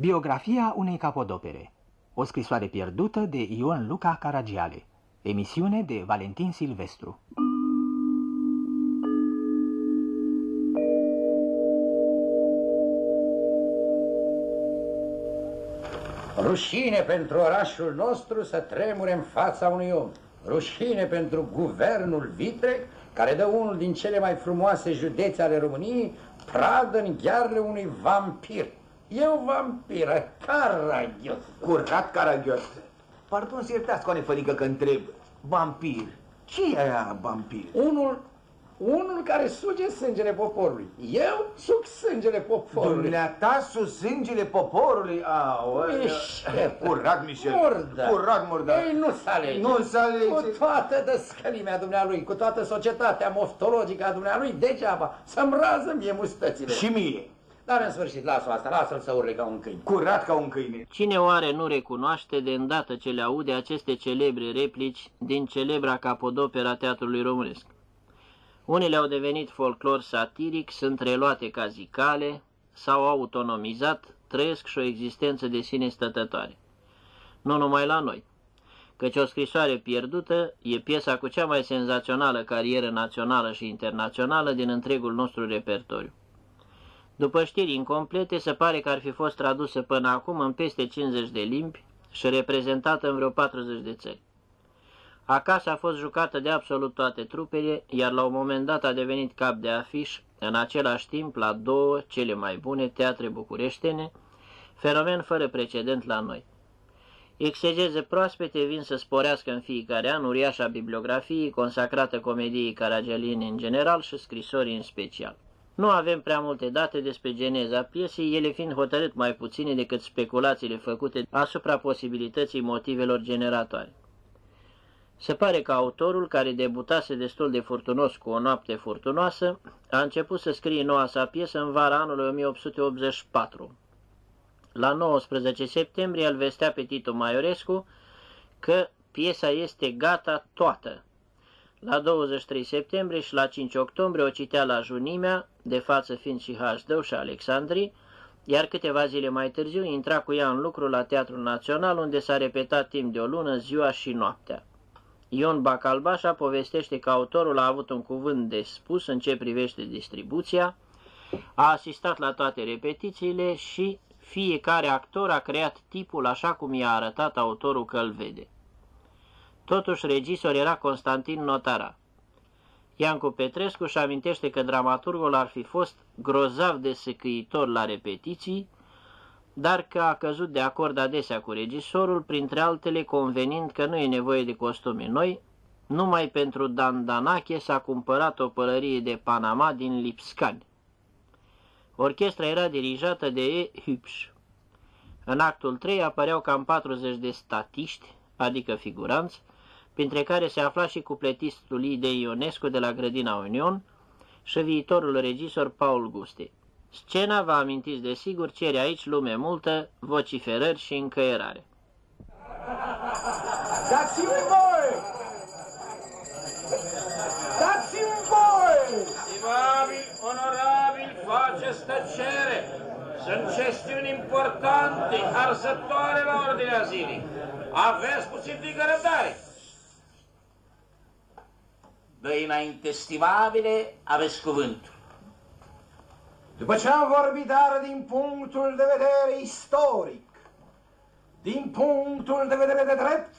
Biografia unei capodopere O scrisoare pierdută de Ion Luca Caragiale Emisiune de Valentin Silvestru Rușine pentru orașul nostru să tremure în fața unui om. Rușine pentru guvernul Vitrec, care dă unul din cele mai frumoase județe ale României, pradă în ghearele unui vampir. Eu vampiră, caragios. Curat caragios. Pardon să iertați, coane fănică, că întreb. Vampir. Ce e aia vampir? Unul, unul care suge sângele poporului. Eu suc sângele poporului. Dumneata sus sângele poporului? Aolea. Mișel. Curat, Michel. Murdar. Curat, murdar. Ei, nu se alege. Nu se alege. Cu toată dăscălimea dumnealui, cu toată societatea moftologică a dumnealui, degeaba să-mi rază mie mustățile. Și mie. Dar în sfârșit, lasă asta, lasă-l să urle ca un câine. Curat ca un câine. Cine oare nu recunoaște de îndată ce le aude aceste celebre replici din celebra capodopera teatrului românesc? Unele au devenit folclor satiric, sunt reluate ca zicale, s-au autonomizat, trăiesc și o existență de sine stătătoare. Nu numai la noi, căci o scrisoare pierdută e piesa cu cea mai senzațională carieră națională și internațională din întregul nostru repertoriu. După știri incomplete, se pare că ar fi fost tradusă până acum în peste 50 de limbi și reprezentată în vreo 40 de țări. Acasă a fost jucată de absolut toate trupele, iar la un moment dat a devenit cap de afiș, în același timp la două cele mai bune teatre bucureștene, fenomen fără precedent la noi. Exegeze proaspete vin să sporească în fiecare an uriașa bibliografie consacrată comediei Caragialini în general și scrisorii în special. Nu avem prea multe date despre geneza piesei, ele fiind hotărât mai puține decât speculațiile făcute asupra posibilității motivelor generatoare. Se pare că autorul, care debutase destul de furtunos cu o noapte furtunoasă, a început să scrie noua sa piesă în vara anului 1884. La 19 septembrie îl vestea pe Tito Maiorescu că piesa este gata toată. La 23 septembrie și la 5 octombrie o citea la Junimea, de față fiind și Hașdău și Alexandrii, iar câteva zile mai târziu intra cu ea în lucru la Teatrul Național, unde s-a repetat timp de o lună ziua și noaptea. Ion Bacalbașa povestește că autorul a avut un cuvânt de spus în ce privește distribuția, a asistat la toate repetițiile și fiecare actor a creat tipul așa cum i-a arătat autorul că îl vede. Totuși, regizor era Constantin Notara. Iancu Petrescu își amintește că dramaturgul ar fi fost grozav de secâitor la repetiții, dar că a căzut de acord adesea cu regisorul, printre altele convenind că nu e nevoie de costume noi, numai pentru Dan Danache s-a cumpărat o pălărie de Panama din Lipscani. Orchestra era dirijată de E. Hübsch. În actul 3 apăreau cam 40 de statiști, adică figuranți, printre care se afla și cupletistul Idei Ionescu de la Grădina Union și viitorul regizor Paul Guste. Scena, vă amintiți de sigur, cere aici lume multă, vociferări și încăierare. Dați-mi voi! Dați-mi voi! Stimabil, onorabil, faceți tăcere! Sunt chestiuni importante, arzătoare la ordinea zilei. Aveți puțin de răbdare. Dă înainte, stimabile, aveți cuvântul. După ce am vorbit dar din punctul de vedere istoric, din punctul de vedere de drept,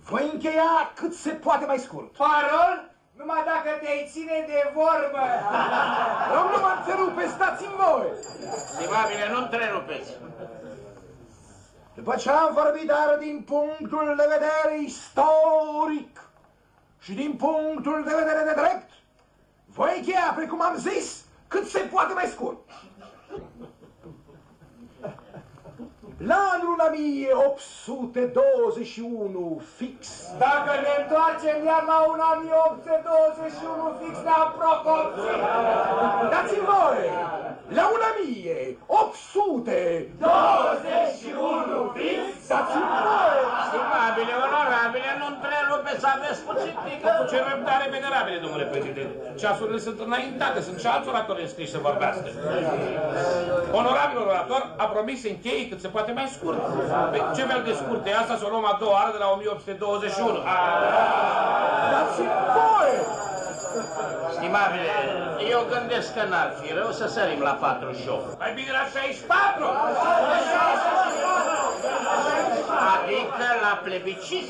voi încheia cât se poate mai scurt. Parol? Numai dacă te-ai ține de vorbă. Domnul, nu mă întrerupe, stați-mi voi! Stimabile, nu întrerupeți. După ce am vorbit dar din punctul de vedere istoric și din punctul de vedere de drept, voi încheia, precum am zis, cât se poate mai scurt. La anul 1821 fix. Dacă ne întoarcem iar la un 1821 fix ne-am proporțit. Dați-mi voi! La un 1821 fix. Dați-mi voi! Stimabile, onorabile, nu întrerupe să aveți puțin pică. Cu ce răbdare venerabile, domnule președinte. Ceasurile sunt înaintate, sunt și alți oratori înscriși să vorbească. Onorabilul orator a promis să încheie cât se poate mai scurt. Păi, ce fel de scurt e asta să o luăm a doua oară de la 1821? Dați-mi voie! Stimabile, eu gândesc că n-ar fi rău să sărim la 48. Mai bine la 64! Adică la plebiscit.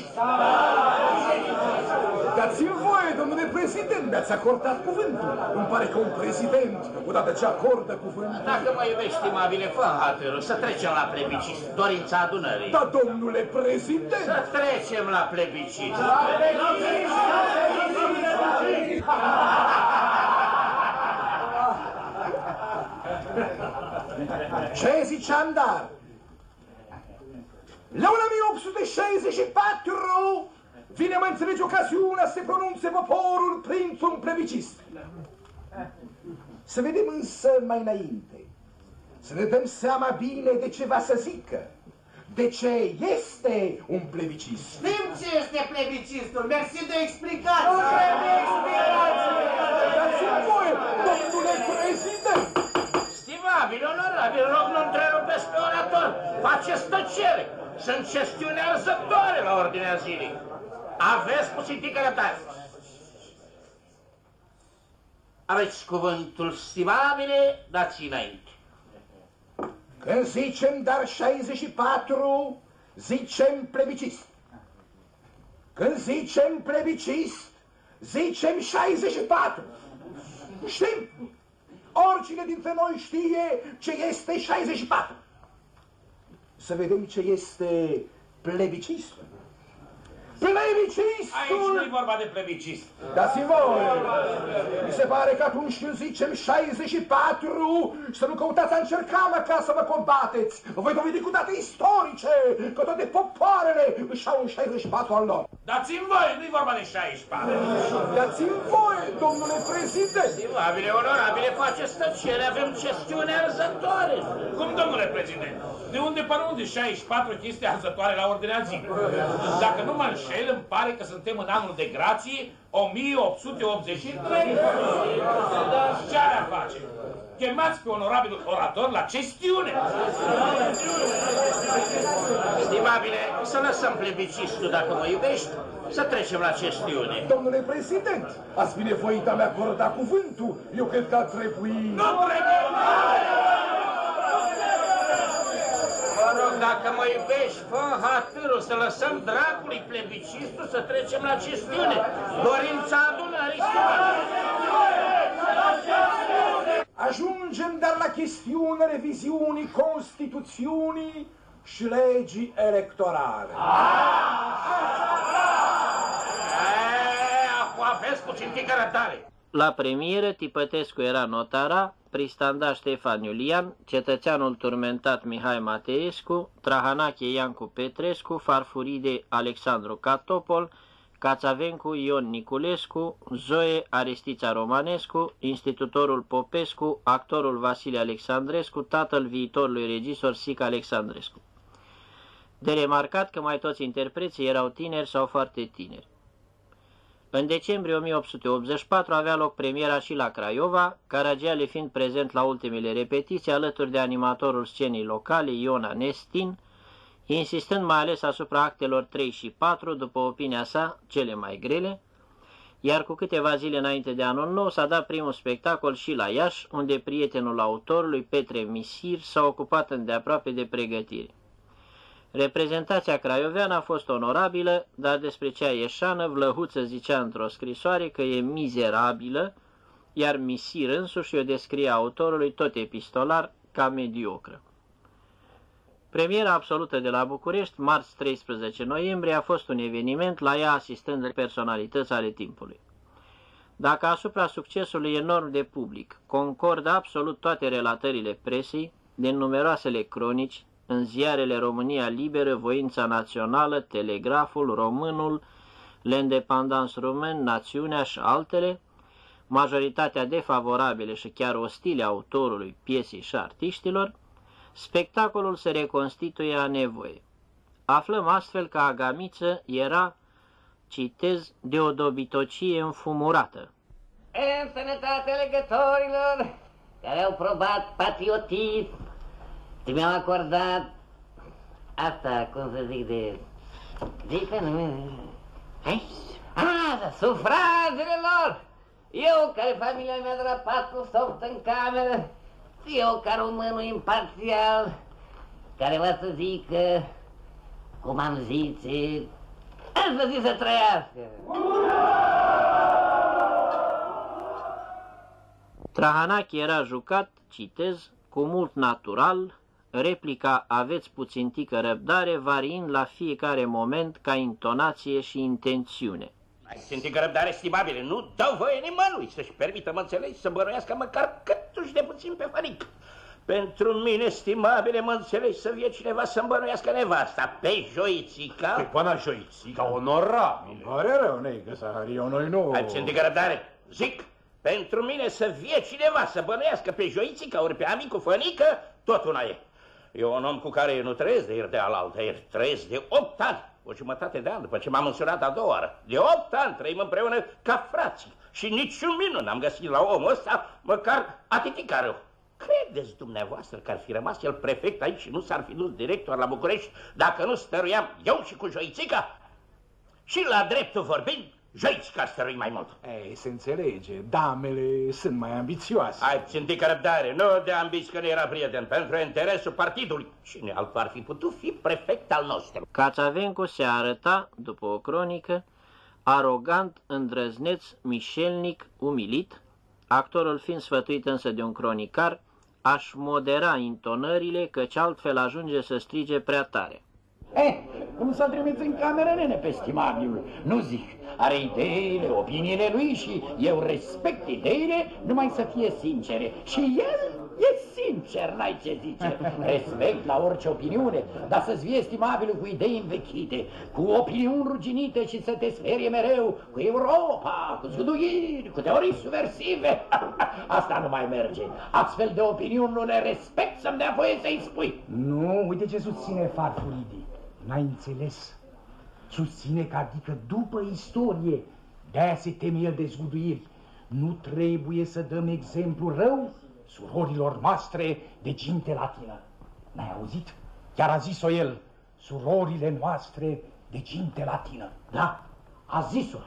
Dați-mi voie, domnule prezident, mi-ați acordat cuvântul. Îmi pare că un prezident, odată ce acordă cuvântul... Dacă mă iubești, stimabile, fă hatărul să trecem la plebiscit. Dorința adunării. Da, domnule prezident! Să trecem la plebiscit. Ce ziceam, dar? La 1864 vine, mă înțelege, ocasiunea să se pronunțe poporul printr-un plebiscit. Să vedem însă mai înainte, să ne dăm seama bine de ce va să zică, de ce este un plebiscit. Știm ce este plebiscitul, mersi de explicație. Nu Dați-mi voie, domnule prezident! Stimabil, onorabil, rog, nu întrerupeți pe orator. Faceți tăcere. Sunt chestiuni arzătoare la ordinea zilei. Aveți puțin tică răbdare. Aveți cuvântul, stimabile, dați înainte. Când zicem dar 64, zicem plebiscit. Când zicem plebiscit, zicem 64. Știm? Oricine dintre noi știe ce este 64. Să vedem ce este plebiscitul. Plebiscitul! Aici nu-i vorba de plebiscit. Dați-mi voie! Mi se pare că atunci când zicem 64, să nu căutați a încerca măcar să mă combateți. Vă voi dovedi cu date istorice că toate popoarele își au un 64 al lor. Dați-mi voi, nu-i vorba de 64. Dați-mi voie, domnule prezident! Stimabile, onorabile, faceți tăcere, avem chestiuni arzătoare. Cum, domnule prezident? De unde până unde 64 chestii arzătoare la ordinea zi? Dacă nu mă înșel, îmi pare că suntem în anul de grație 1883. Ce are a face? Chemați pe onorabilul orator la chestiune. Stimabile, să lăsăm plebiscitul dacă mă iubești, să trecem la chestiune. Domnule prezident, ați binevoit a-mi acorda cuvântul. Eu cred că ar trebui... Nu trebuie! Vă rog, dacă mă iubești, fă hatârul să lăsăm dracului plebiscitul să trecem la chestiune. Dorința adunării, stimabile. Ajungem dar la chestiunea reviziunii Constituțiunii și legii electorale. E, acum aveți puțin tică răbdare. La premieră, Tipătescu era notara, Pristanda Ștefan Iulian, cetățeanul turmentat Mihai Mateescu, Trahanache Iancu Petrescu, Farfuride Alexandru Catopol, Cațavencu Ion Niculescu, Zoe Aristița Romanescu, institutorul Popescu, actorul Vasile Alexandrescu, tatăl viitorului regizor Sic Alexandrescu. De remarcat că mai toți interpreții erau tineri sau foarte tineri. În decembrie 1884 avea loc premiera și la Craiova, Caragiale fiind prezent la ultimele repetiții alături de animatorul scenei locale Iona Nestin, insistând mai ales asupra actelor 3 și 4, după opinia sa, cele mai grele, iar cu câteva zile înainte de anul nou s-a dat primul spectacol și la Iași, unde prietenul autorului, Petre Misir, s-a ocupat îndeaproape de pregătire. Reprezentația craioveană a fost onorabilă, dar despre cea ieșană, Vlăhuță zicea într-o scrisoare că e mizerabilă, iar Misir însuși o descrie autorului tot epistolar ca mediocră. Premiera absolută de la București, marți 13 noiembrie, a fost un eveniment, la ea asistând personalități ale timpului. Dacă asupra succesului enorm de public concordă absolut toate relatările presei, din numeroasele cronici, în ziarele România Liberă, Voința Națională, Telegraful, Românul, L'Independance Român, Națiunea și altele, majoritatea defavorabile și chiar ostile autorului, piesei și artiștilor, spectacolul se reconstituie a nevoie. Aflăm astfel că Agamiță era citez de o dobitocie înfumurată. În sănătate legătorilor care au probat patriotism și mi-au acordat asta, cum să zic, de... Zic pe nume... Hai? Ah, sufragele lor! Eu, care familia mea de la patru soft în cameră, eu, ca românul imparțial, care va să zică, cum am zis, să zic să trăiască. Trahanache era jucat, citez, cu mult natural, replica aveți puțin tică răbdare, variind la fiecare moment ca intonație și intențiune. Ai simțit răbdare, estimabile, nu dau voie nimănui să-și permită, mă înțelegi, să bănuiască măcar câtuși de puțin pe fănic. Pentru mine, estimabile, mă înțelegi, să vie cineva să-mi bănuiască nevasta pe Joițica. Pe pana Joițica, onorabil. Pare rău, neică, Sahariu, noi nu... Ai simțit răbdare, zic, pentru mine să vie cineva să bănuiască pe Joițica ori pe amicul fănică, tot una e. Eu un om cu care eu nu trăiesc de ieri de alaltă, ieri trăiesc de opt ani, o jumătate de an după ce m-am însurat a doua oară. De opt ani trăim împreună ca frații și niciun minut n-am găsit la omul ăsta măcar atitica rău. Credeți dumneavoastră că ar fi rămas el prefect aici și nu s-ar fi dus director la București dacă nu stăruiam eu și cu Joițica? Și la dreptul vorbind, Joițica stărui mai mult. Ei, se înțelege, damele sunt mai ambițioase. Ați țintit răbdare, nu de ambiți că nu era prieten, pentru interesul partidului. Cine altul ar fi putut fi prefect al nostru? Cațavencu se arăta, după o cronică, arogant, îndrăzneț, mișelnic, umilit, actorul fiind sfătuit însă de un cronicar, aș modera intonările, căci altfel ajunge să strige prea tare. Eh, cum să-l trimiți în cameră, nene, pe estimabilul? Nu zic, are ideile, opiniile lui și eu respect ideile, numai să fie sincere. Și el e sincer, n-ai ce zice. Respect la orice opiniune, dar să-ți fie estimabilul cu idei învechite, cu opiniuni ruginite și să te sperie mereu cu Europa, cu zguduiri, cu teorii subversive. Asta nu mai merge. Astfel de opiniuni nu le respect să-mi dea voie să-i spui. Nu, uite ce susține Farfuridi. N-ai înțeles? Susține că adică după istorie, de-aia se teme el de zguduiri. Nu trebuie să dăm exemplu rău surorilor noastre de ginte latină. N-ai auzit? Chiar a zis-o el, surorile noastre de ginte latină. Da, a zis-o.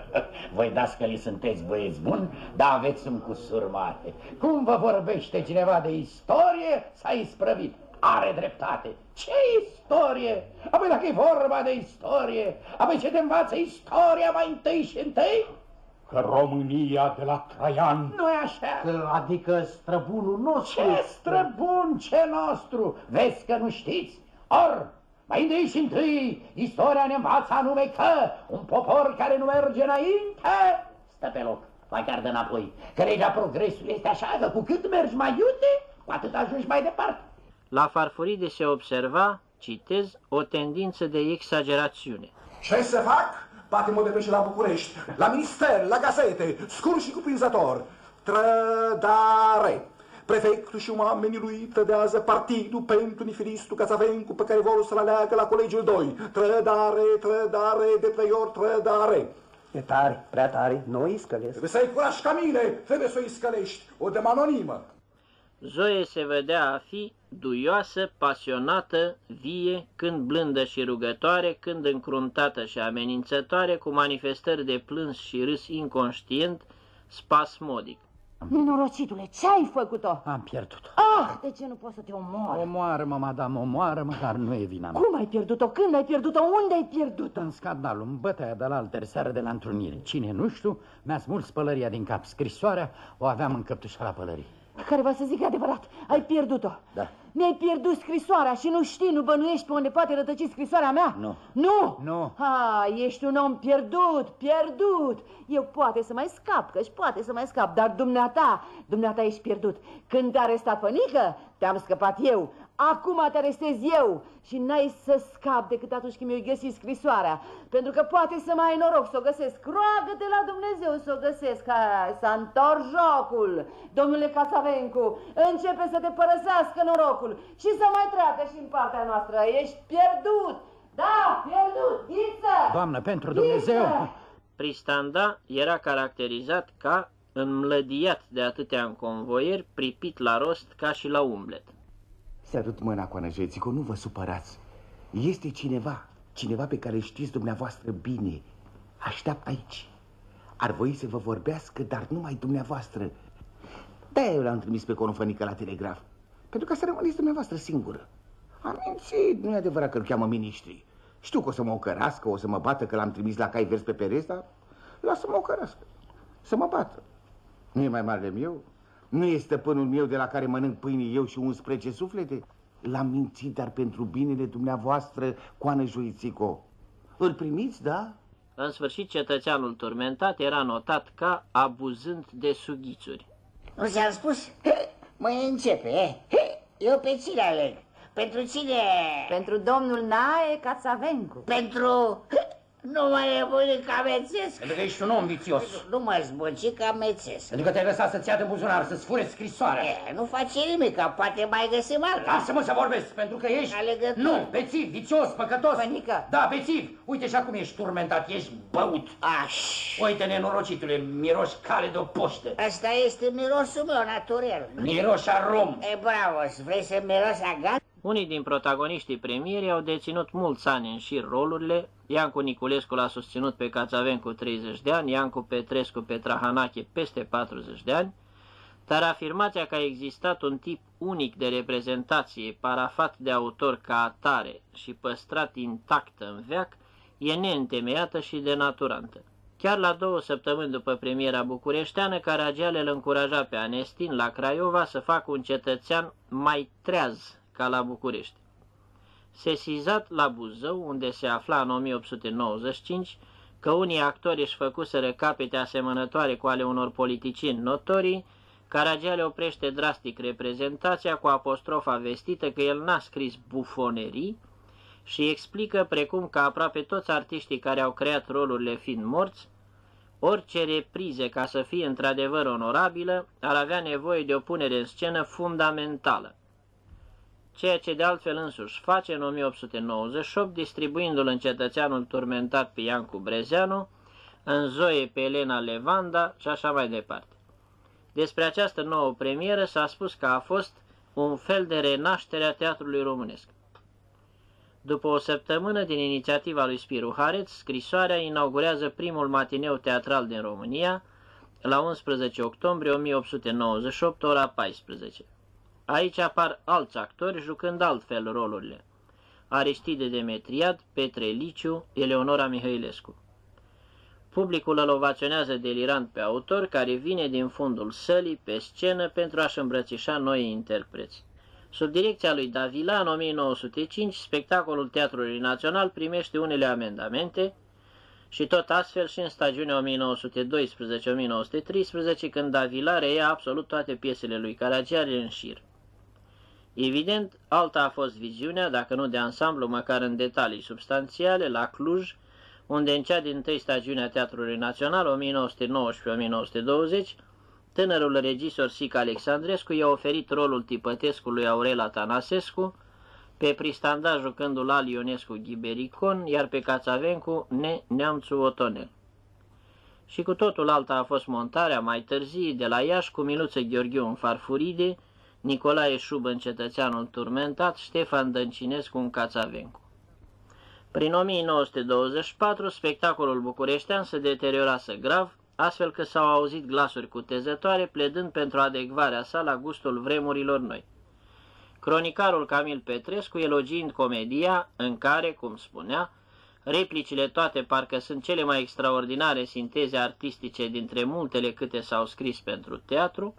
Voi dascălii sunteți băieți buni, dar aveți un cusur mare. Cum vă vorbește cineva de istorie, s-a isprăvit. Are dreptate. Ce istorie? Apoi dacă e vorba de istorie, apoi ce te învață istoria mai întâi și întâi? Că România de la Traian... nu e așa. Că, adică străbunul nostru... Ce străbun, ce nostru? Vezi că nu știți? Or, mai întâi și întâi, istoria ne învață anume că un popor care nu merge înainte stă pe loc, mai gardă înapoi. Că legea progresului este așa că cu cât mergi mai iute, cu atât ajungi mai departe. La Farfuride se observa, citez, o tendință de exagerațiune. Ce să fac? Poate mă depeșe la București, la minister, la gazete, scurt și cuprinzător. Trădare. Prefectul și oamenii lui trădează partidul pentru nifilistul Cațavencu pe care vor să-l aleagă la colegiul 2. Trădare, trădare, de trei ori trădare. E tare, prea tare, nu îi scălesc. Trebuie să ai curaj ca mine, trebuie să o scălești, o dăm anonimă. Zoe se vedea a fi duioasă, pasionată, vie, când blândă și rugătoare, când încruntată și amenințătoare, cu manifestări de plâns și râs inconștient, spasmodic. Nenorocitule, ce ai făcut-o? Am pierdut-o. Ah, de ce nu poți să te omori? Omoară-mă, madame, omoară-mă, dar nu e vina mea. Cum ai pierdut-o? Când ai pierdut-o? Unde ai pierdut-o? În scandalul, în bătaia de la alter seară de la întrunire. Cine nu știu, mi-a smuls pălăria din cap. Scrisoarea o aveam în căptușa la pălării. Care va să zic adevărat, ai pierdut-o. Da. Mi-ai pierdut scrisoarea și nu știi, nu bănuiești pe unde poate rătăci scrisoarea mea? Nu. Nu? Nu. Ha, ești un om pierdut, pierdut. Eu poate să mai scap, că poate să mai scap, dar dumneata, dumneata ești pierdut. Când te-a arestat pănică, te-am scăpat eu. Acum te arestez eu și n-ai să scap decât atunci când mi-ai găsit scrisoarea. Pentru că poate să mai ai noroc să o găsesc. Roagă-te la Dumnezeu să o găsesc. Hai, s-a întors jocul. Domnule Casavencu, începe să te părăsească norocul și să mai treacă și în partea noastră. Ești pierdut. Da, pierdut, ghiță! Doamnă, pentru Dumnezeu! Pristanda era caracterizat ca înmlădiat de atâtea înconvoieri, pripit la rost ca și la umblet. Sărut mâna, Coanăjețico, nu vă supărați. Este cineva, cineva pe care știți dumneavoastră bine. Așteaptă aici. Ar voi să vă vorbească, dar numai dumneavoastră. Da, eu l-am trimis pe conofănică la telegraf. Pentru ca să rămâneți dumneavoastră singură. Am mințit, nu e adevărat că îl cheamă ministrii. Știu că o să mă ocărască, o să mă bată că l-am trimis la cai vers pe pereți, dar lasă mă ocărască. Să mă bată. Nu e mai marele meu? Nu e stăpânul meu de la care mănânc pâine eu și 11 suflete? L-am mințit, dar pentru binele dumneavoastră, coană Juițico. Îl primiți, da? În sfârșit, cetățeanul turmentat era notat ca abuzând de sughițuri. Nu ți-am spus? Mai începe, Eu pe cine aleg? Pentru cine? Pentru domnul Nae Cațavencu. Pentru... Nu mai e ca mețesc. Pentru că ești un om vițios. Nu mă zbunci ca mețesc. Pentru că te-ai lăsat să-ți ia de buzunar, să-ți fure scrisoarea. E, nu face nimic, că poate mai găsim alta. Lasă-mă să vorbesc, pentru că ești... Alegător. Nu, bețiv, vicios, păcătos. Pănică. Da, bețiv. Uite și acum ești turmentat, ești băut. Aș. Uite, nenorocitule, miroși cale de o poștă. Asta este mirosul meu natural. Miroși rom. E bravo, vrei să miros agat? Unii din protagoniștii premierii au deținut mulți ani în șir rolurile. Iancu Niculescu l-a susținut pe Cațaven cu 30 de ani, Iancu Petrescu pe Trahanache peste 40 de ani, dar afirmația că a existat un tip unic de reprezentație parafat de autor ca atare și păstrat intact în veac e neîntemeiată și denaturantă. Chiar la două săptămâni după premiera bucureșteană, Caragiale îl încuraja pe Anestin la Craiova să facă un cetățean mai treaz ca la București. Sesizat la Buzău, unde se afla în 1895, că unii actori își făcuseră capete asemănătoare cu ale unor politicieni notorii, Caragiale oprește drastic reprezentația cu apostrofa vestită că el n-a scris bufonerii și explică precum că aproape toți artiștii care au creat rolurile fiind morți, orice reprize ca să fie într-adevăr onorabilă ar avea nevoie de o punere în scenă fundamentală ceea ce de altfel însuși face în 1898, distribuindu-l în cetățeanul turmentat pe Iancu Brezeanu, în Zoe pe Elena Levanda și așa mai departe. Despre această nouă premieră s-a spus că a fost un fel de renaștere a teatrului românesc. După o săptămână din inițiativa lui Spiru Hareț, scrisoarea inaugurează primul matineu teatral din România, la 11 octombrie 1898, ora 14. Aici apar alți actori jucând altfel rolurile. Aristide Demetriad, Petre Liciu, Eleonora Mihailescu. Publicul îl ovaționează delirant pe autor care vine din fundul sălii pe scenă pentru a-și îmbrățișa noi interpreți. Sub direcția lui Davila, în 1905, spectacolul Teatrului Național primește unele amendamente și tot astfel și în stagiunea 1912-1913, când Davila reia absolut toate piesele lui Caragiale în șir. Evident, alta a fost viziunea, dacă nu de ansamblu, măcar în detalii substanțiale, la Cluj, unde în cea din tăi stagiunea Teatrului Național, 1919-1920, tânărul regizor Sica Alexandrescu i-a oferit rolul tipătescului Aurel Atanasescu, pe Pristanda jucându-l al Ionescu Ghibericon, iar pe Cațavencu Ne Neamțu Otonel. Și cu totul alta a fost montarea mai târzii de la Iași cu Miluță Gheorghiu în Farfuride, Nicolae Șubân, cetățeanul turmentat, Ștefan Dăncinescu în Cațavencu. Prin 1924, spectacolul bucureștean se deteriorase grav, astfel că s-au auzit glasuri cutezătoare pledând pentru adecvarea sa la gustul vremurilor noi. Cronicarul Camil Petrescu elogiind comedia, în care, cum spunea, replicile toate parcă sunt cele mai extraordinare sinteze artistice dintre multele câte s-au scris pentru teatru,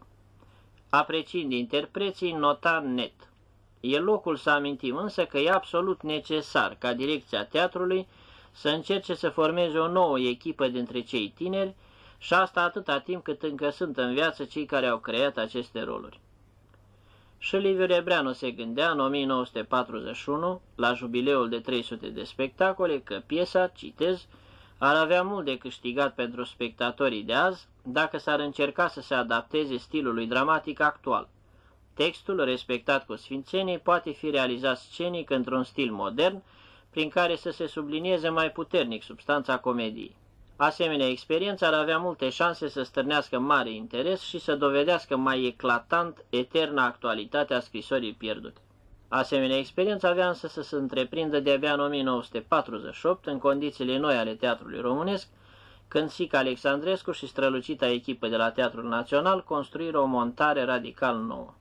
apreciind interpreții, nota net. E locul să amintim însă că e absolut necesar ca direcția teatrului să încerce să formeze o nouă echipă dintre cei tineri și asta atâta timp cât încă sunt în viață cei care au creat aceste roluri. Și Liviu Rebreanu se gândea în 1941, la jubileul de 300 de spectacole, că piesa, citez, ar avea mult de câștigat pentru spectatorii de azi dacă s-ar încerca să se adapteze stilului dramatic actual. Textul, respectat cu sfințenie, poate fi realizat scenic într-un stil modern, prin care să se sublinieze mai puternic substanța comediei. Asemenea, experiența ar avea multe șanse să stârnească mare interes și să dovedească mai eclatant eterna actualitatea scrisorii pierdute. Asemenea, experiența avea însă să se întreprindă de-abia în 1948, în condițiile noi ale teatrului românesc, când Sica Alexandrescu și strălucita echipă de la Teatrul Național construiră o montare radical nouă.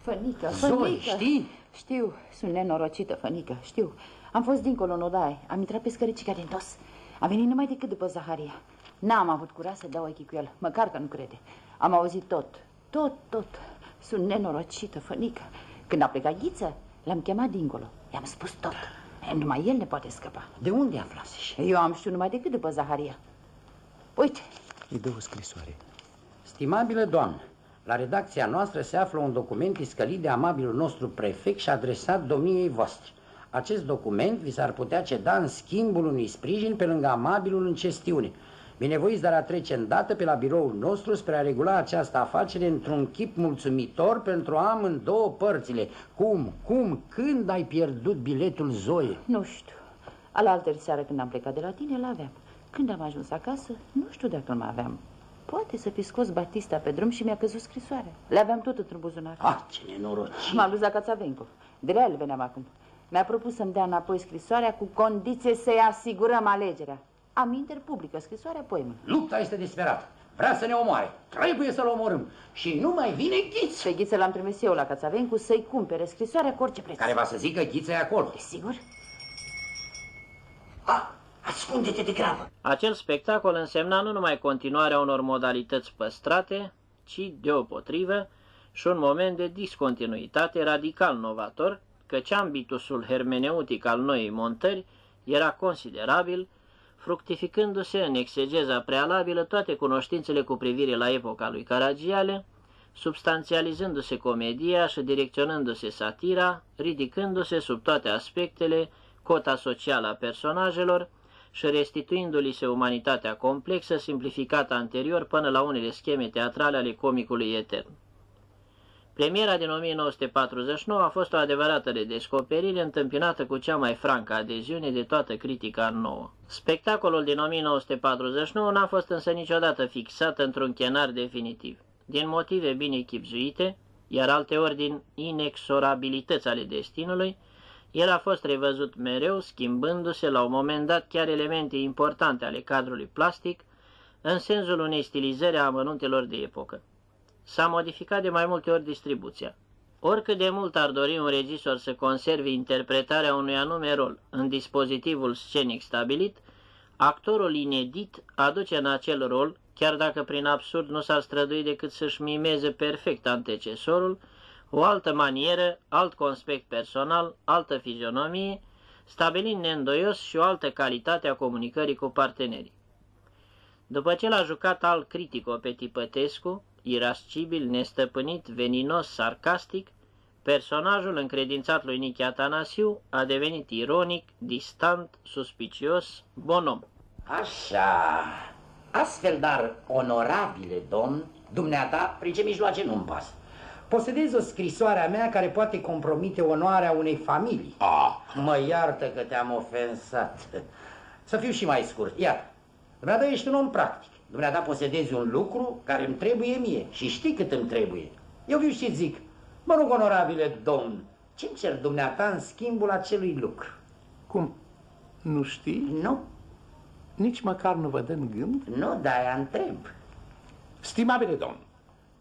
Fănică, Zoi, fănică. știi? Știu, sunt nenorocită, fănică, știu. Am fost dincolo în odaie, am intrat pe scăricica din dos. Am venit numai decât după Zaharia. N-am avut curaj să dau ochii cu el, măcar că nu crede. Am auzit tot, tot, tot. Sunt nenorocită, fănică. Când a plecat Ghiță, l-am chemat dincolo. I-am spus tot. E, Numai el ne poate scăpa. De unde aflase? Eu am știut numai decât după Zaharia. Uite, Îi dă o scrisoare. Stimabilă doamnă, la redacția noastră se află un document iscălit de amabilul nostru prefect și adresat domniei voastre. Acest document vi s-ar putea ceda în schimbul unui sprijin pe lângă amabilul în chestiune. Binevoiți dar a trece îndată pe la biroul nostru spre a regula această afacere într-un chip mulțumitor pentru amândouă părțile. Cum, cum, când ai pierdut biletul Zoe? nu știu. Alaltă seară când am plecat de la tine, l-aveam. Când am ajuns acasă, nu știu dacă îl mai aveam. Poate să fi scos Batista pe drum și mi-a căzut scrisoarea. Le aveam tot într-un buzunar. Ah, ce nenorocit! M-am dus la Cațavencu. De la el veneam acum. Mi-a propus să-mi dea înapoi scrisoarea cu condiție să-i asigurăm alegerea. Am interpublică scrisoarea poemă. Lupta este disperată. Vrea să ne omoare. Trebuie să-l omorâm. Și nu mai vine Ghiț. Pe Ghiță l-am trimis eu la Cațavencu să-i cumpere scrisoarea cu orice preț. Care va să zică Ghiță e acolo. Sigur? Ascunde-te de grabă. Acel spectacol însemna nu numai continuarea unor modalități păstrate, ci, deopotrivă, și un moment de discontinuitate radical novator, căci ambitusul hermeneutic al noii montări era considerabil, fructificându-se în exegeza prealabilă toate cunoștințele cu privire la epoca lui Caragiale, substanțializându-se comedia și direcționându-se satira, ridicându-se sub toate aspectele cota socială a personajelor și restituindu-li se umanitatea complexă simplificată anterior până la unele scheme teatrale ale comicului etern. Premiera din 1949 a fost o adevărată redescoperire întâmpinată cu cea mai francă adeziune de toată critica nouă. Spectacolul din 1949 n-a fost însă niciodată fixat într-un chenar definitiv. Din motive bine chipzuite, iar alteori din inexorabilități ale destinului, el a fost revăzut mereu, schimbându-se la un moment dat chiar elemente importante ale cadrului plastic, în sensul unei stilizări a amănuntelor de epocă. S-a modificat de mai multe ori distribuția. Oricât de mult ar dori un regizor să conserve interpretarea unui anume rol în dispozitivul scenic stabilit, actorul inedit aduce în acel rol, chiar dacă prin absurd nu s-ar strădui decât să-și mimeze perfect antecesorul, o altă manieră, alt conspect personal, altă fizionomie, stabilind neîndoios și o altă calitate a comunicării cu partenerii. După ce l-a jucat al critico pe Tipătescu, irascibil, nestăpânit, veninos, sarcastic, personajul încredințat lui Nichi Atanasiu a devenit ironic, distant, suspicios, bonom. Așa. Astfel, dar, onorabile domn, dumneata, prin ce mijloace nu-mi pasă. Posedez o scrisoare a mea care poate compromite onoarea unei familii. Ah, Mă iartă că te-am ofensat. Să fiu și mai scurt. Iată, dumneata ești un om practic. Dumneata posedezi un lucru care îmi trebuie mie și știi cât îmi trebuie. Eu viu și zic, mă rog, onorabile domn, ce-mi cer dumneata în schimbul acelui lucru? Cum? Nu știi? Nu, Nici măcar nu vă dă în gând? nu, de-aia întreb. Stimabile domn,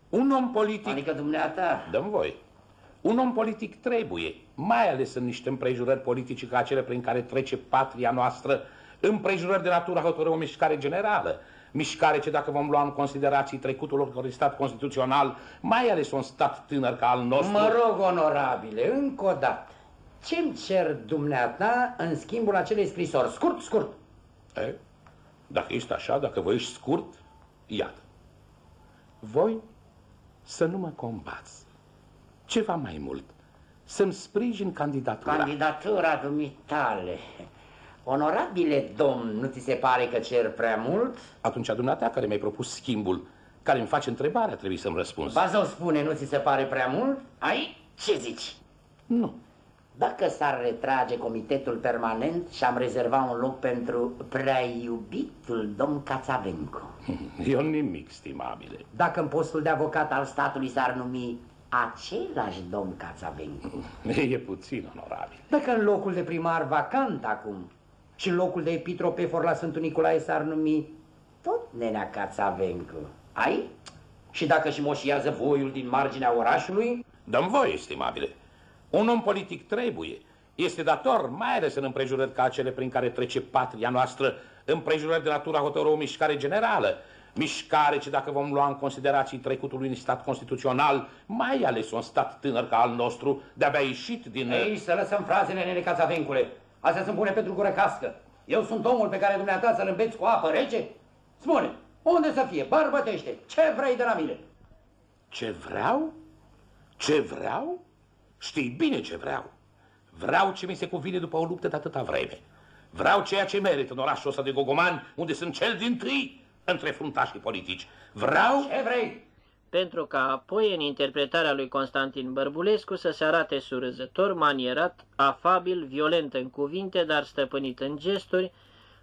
un om politic... Adică dumneata, Dăm voi. Un om politic trebuie, mai ales în niște împrejurări politice ca cele prin care trece patria noastră, împrejurări de natură hotără o mișcare generală, mișcare ce dacă vom lua în considerații trecutul oricărui stat constituțional, mai ales un stat tânăr ca al nostru... mă rog, onorabile, încă o dată, ce-mi cer dumneata în schimbul acelei scrisori? Scurt, scurt. E? Dacă ești așa, dacă vă ești scurt, iată. Voi să nu mă combați. Ceva mai mult, să-mi sprijin candidatura. Candidatura dumitale. Onorabile domn, nu ți se pare că cer prea mult? Atunci dumneata care mi-ai propus schimbul, care îmi face întrebarea, trebuie să-mi răspunzi. Bazău spune, nu ți se pare prea mult? Ai? Ce zici? Nu. Dacă s-ar retrage comitetul permanent și am rezervat un loc pentru prea iubitul domn Cațavencu. Eu nimic, stimabile. Dacă în postul de avocat al statului s-ar numi același domn Cațavencu. E puțin onorabil. Dacă în locul de primar vacant acum și în locul de epitropefor la Sfântul Nicolae s-ar numi tot nenea Cațavencu. Ai? Și dacă și moșiază voiul din marginea orașului? Dăm voie, estimabile. Un om politic trebuie. Este dator, mai ales în împrejurări ca cele prin care trece patria noastră, împrejurări de natura hotără o mișcare generală, mișcare ce dacă vom lua în considerație trecutul unui stat constituțional, mai ales un stat tânăr ca al nostru, de-abia ieșit din... Ei, să lăsăm frazele, nene Cațavencule. Astea sunt bune pentru gură cască. Eu sunt omul pe care dumneata să-l îmbeți cu apă rece? Spune, unde să fie? Bărbătește. Ce vrei de la mine? Ce vreau? Ce vreau? Știi bine ce vreau. Vreau ce mi se cuvine după o luptă de atâta vreme. Vreau ceea ce merit în orașul ăsta de Gogoman, unde sunt cel din tâi între fruntașii politici. Vreau... Ce vrei? Pentru ca apoi, în interpretarea lui Constantin Bărbulescu, să se arate surâzător, manierat, afabil, violent în cuvinte, dar stăpânit în gesturi,